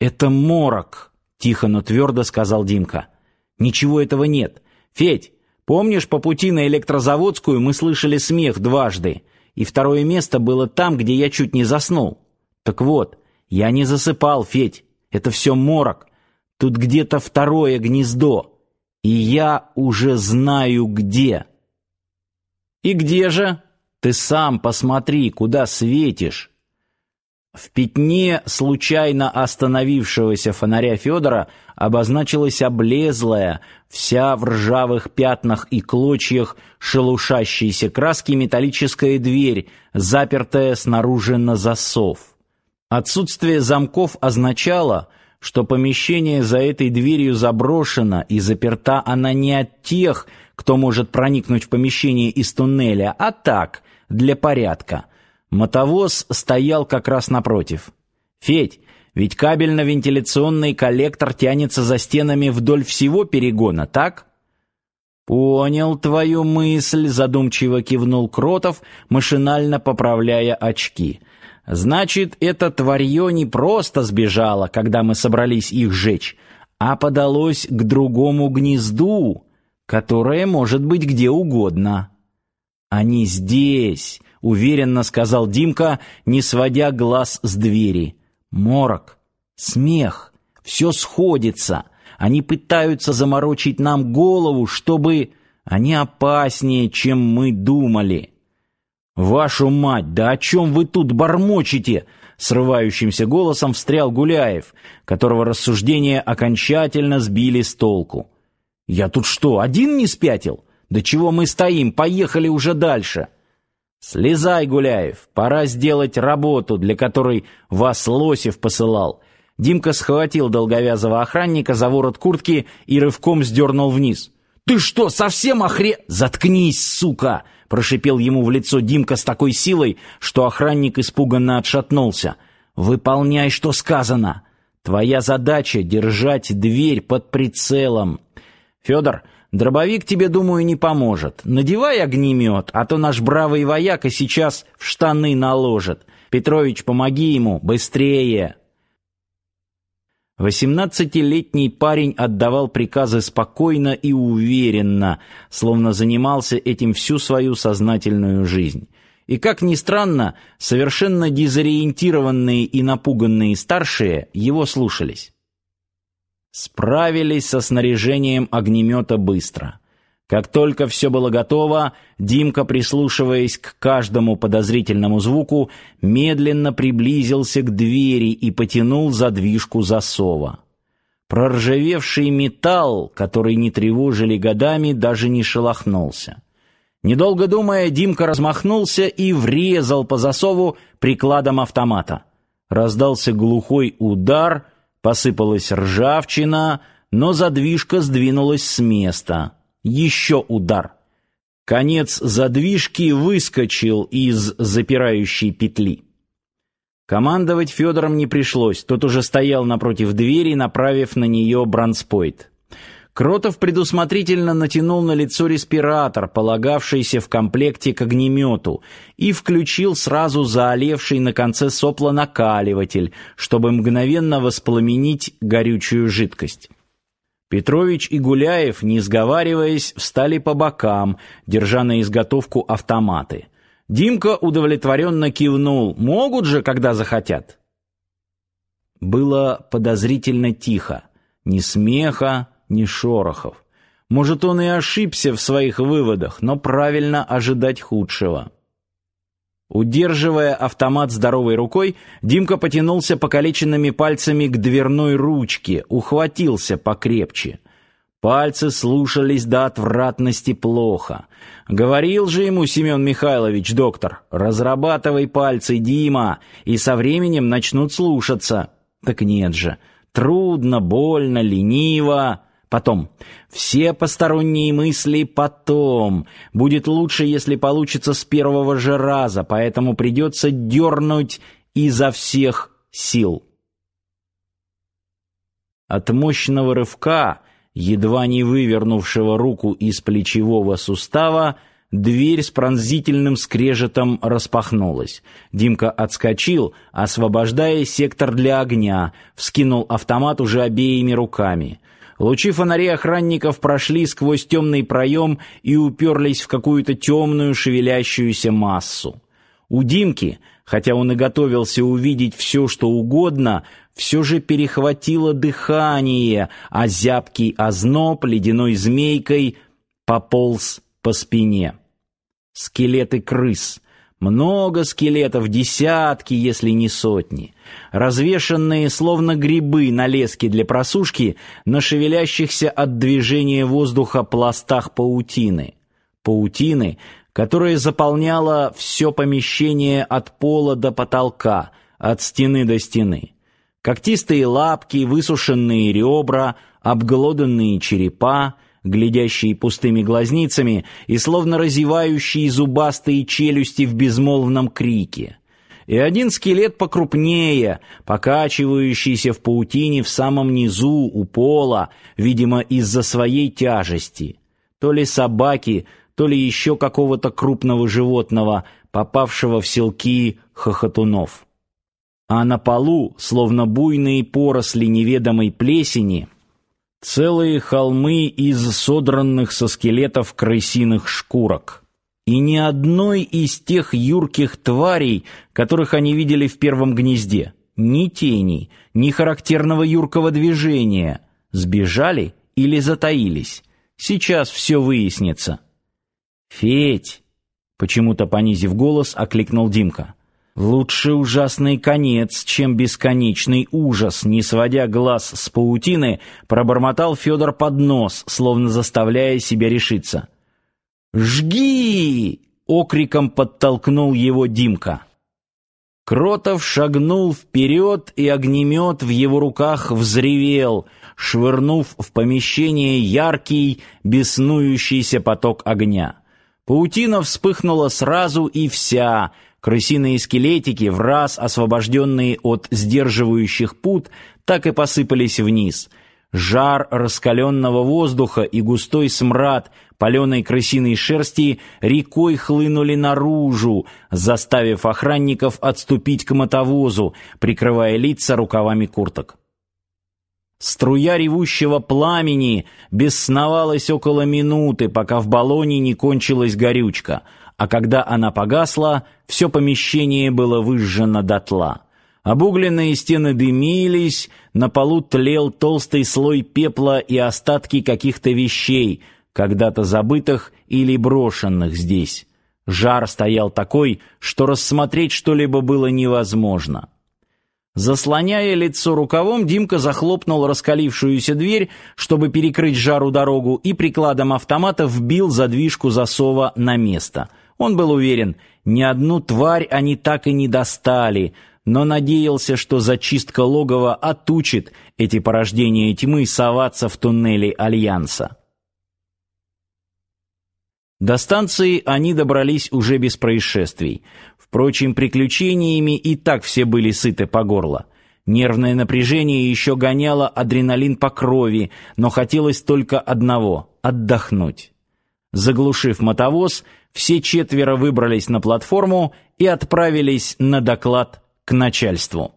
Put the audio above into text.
Это морок, тихо, но твердо сказал Димка. Ничего этого нет. Федь, помнишь, по пути на электрозаводскую мы слышали смех дважды, и второе место было там, где я чуть не заснул. Так вот, я не засыпал, Федь. Это все морок. Тут где-то второе гнездо. И я уже знаю где. И где же? Ты сам посмотри, куда светишь. В пятне случайно остановившегося фонаря Федора обозначилась облезлая, вся в ржавых пятнах и клочьях шелушащейся краски металлическая дверь, запертая снаружи на засов. Отсутствие замков означало, что помещение за этой дверью заброшено и заперта она не от тех, кто может проникнуть в помещение из туннеля, а так, для порядка – Мотовоз стоял как раз напротив. Федь, ведь кабельно-вентиляционный коллектор тянется за стенами вдоль всего перегона, так? Понял твою мысль, задумчиво кивнул Кротов, машинально поправляя очки. Значит, это тварье не просто сбежало, когда мы собрались их сжечь, а подалось к другому гнезду, которое может быть где угодно. Они здесь, уверенно сказал Димка, не сводя глаз с двери. Морок, смех, все сходится. Они пытаются заморочить нам голову, чтобы они опаснее, чем мы думали. Вашу мать, да о чем вы тут бормочете? срывающимся голосом встрял Гуляев, которого рассуждения окончательно сбили с толку. Я тут что, один не спятил? Да чего мы стоим? Поехали уже дальше. Слезай, Гуляев, пора сделать работу, для которой вас Лосев посылал. Димка схватил долговязого охранника за ворот куртки и рывком сдернул вниз. Ты что, совсем охре... Заткнись, сука, прошипел ему в лицо Димка с такой силой, что охранник испуганно отшатнулся. Выполняй, что сказано. Твоя задача держать дверь под прицелом. Федор, Дробовик тебе, думаю, не поможет. Надевай огнемет, а то наш бравый вояка сейчас в штаны наложит. Петрович, помоги ему, быстрее!» Восемнадцатилетний парень отдавал приказы спокойно и уверенно, словно занимался этим всю свою сознательную жизнь. И как ни странно, совершенно дезориентированные и напуганные старшие его слушались. Справились со снаряжением огнемета быстро. Как только все было готово, Димка, прислушиваясь к каждому подозрительному звуку, медленно приблизился к двери и потянул задвижку засова. Проржавевший металл, который не тревожили годами, даже не шелохнулся. Недолго думая, Димка размахнулся и врезал по засову прикладом автомата. Раздался глухой удар — Посыпалась ржавчина, но задвижка сдвинулась с места. Еще удар. Конец задвижки выскочил из запирающей петли. Командовать Федором не пришлось, тот уже стоял напротив двери, направив на нее бронспойт. Кротов предусмотрительно натянул на лицо респиратор, полагавшийся в комплекте к огнемету, и включил сразу заолевший на конце сопла накаливатель, чтобы мгновенно воспламенить горючую жидкость. Петрович и Гуляев, не сговариваясь, встали по бокам, держа на изготовку автоматы. Димка удовлетворенно кивнул: "Могут же, когда захотят". Было подозрительно тихо, ни смеха, ни шорохов. Может, он и ошибся в своих выводах, но правильно ожидать худшего. Удерживая автомат здоровой рукой, Димка потянулся покалеченными пальцами к дверной ручке, ухватился покрепче. Пальцы слушались до отвратности плохо. Говорил же ему Семен Михайлович, доктор, разрабатывай пальцы, Дима, и со временем начнут слушаться. Так нет же, трудно, больно, лениво. Потом. Все посторонние мысли потом. Будет лучше, если получится с первого же раза, поэтому придется дернуть изо всех сил. От мощного рывка, едва не вывернувшего руку из плечевого сустава, дверь с пронзительным скрежетом распахнулась. Димка отскочил, освобождая сектор для огня, вскинул автомат уже обеими руками. Лучи фонарей охранников прошли сквозь темный проем и уперлись в какую-то темную шевелящуюся массу. У Димки, хотя он и готовился увидеть все, что угодно, все же перехватило дыхание, а зябкий озноб ледяной змейкой пополз по спине. Скелеты крыс. Много скелетов, десятки, если не сотни. Развешанные, словно грибы на леске для просушки, на шевелящихся от движения воздуха пластах паутины. Паутины, которая заполняла все помещение от пола до потолка, от стены до стены. Когтистые лапки, высушенные ребра, обглоданные черепа, глядящие пустыми глазницами и словно разевающие зубастые челюсти в безмолвном крике. И один скелет покрупнее, покачивающийся в паутине в самом низу у пола, видимо, из-за своей тяжести. То ли собаки, то ли еще какого-то крупного животного, попавшего в селки хохотунов. А на полу, словно буйные поросли неведомой плесени, целые холмы из содранных со скелетов крысиных шкурок. И ни одной из тех юрких тварей, которых они видели в первом гнезде, ни тени, ни характерного юркого движения, сбежали или затаились. Сейчас все выяснится. Федь, почему-то понизив голос, окликнул Димка. Лучше ужасный конец, чем бесконечный ужас, не сводя глаз с паутины, пробормотал Федор под нос, словно заставляя себя решиться. «Жги!» — окриком подтолкнул его Димка. Кротов шагнул вперед, и огнемет в его руках взревел, швырнув в помещение яркий, беснующийся поток огня. Паутина вспыхнула сразу и вся — Крысиные скелетики, в раз освобожденные от сдерживающих пут, так и посыпались вниз. Жар раскаленного воздуха и густой смрад паленой крысиной шерсти рекой хлынули наружу, заставив охранников отступить к мотовозу, прикрывая лица рукавами курток. Струя ревущего пламени бесновалась около минуты, пока в баллоне не кончилась горючка — а когда она погасла, все помещение было выжжено дотла. Обугленные стены дымились, на полу тлел толстый слой пепла и остатки каких-то вещей, когда-то забытых или брошенных здесь. Жар стоял такой, что рассмотреть что-либо было невозможно. Заслоняя лицо рукавом, Димка захлопнул раскалившуюся дверь, чтобы перекрыть жару дорогу, и прикладом автомата вбил задвижку засова на место — он был уверен, ни одну тварь они так и не достали, но надеялся, что зачистка логова отучит эти порождения тьмы соваться в туннели Альянса. До станции они добрались уже без происшествий. Впрочем, приключениями и так все были сыты по горло. Нервное напряжение еще гоняло адреналин по крови, но хотелось только одного — отдохнуть. Заглушив мотовоз, все четверо выбрались на платформу и отправились на доклад к начальству.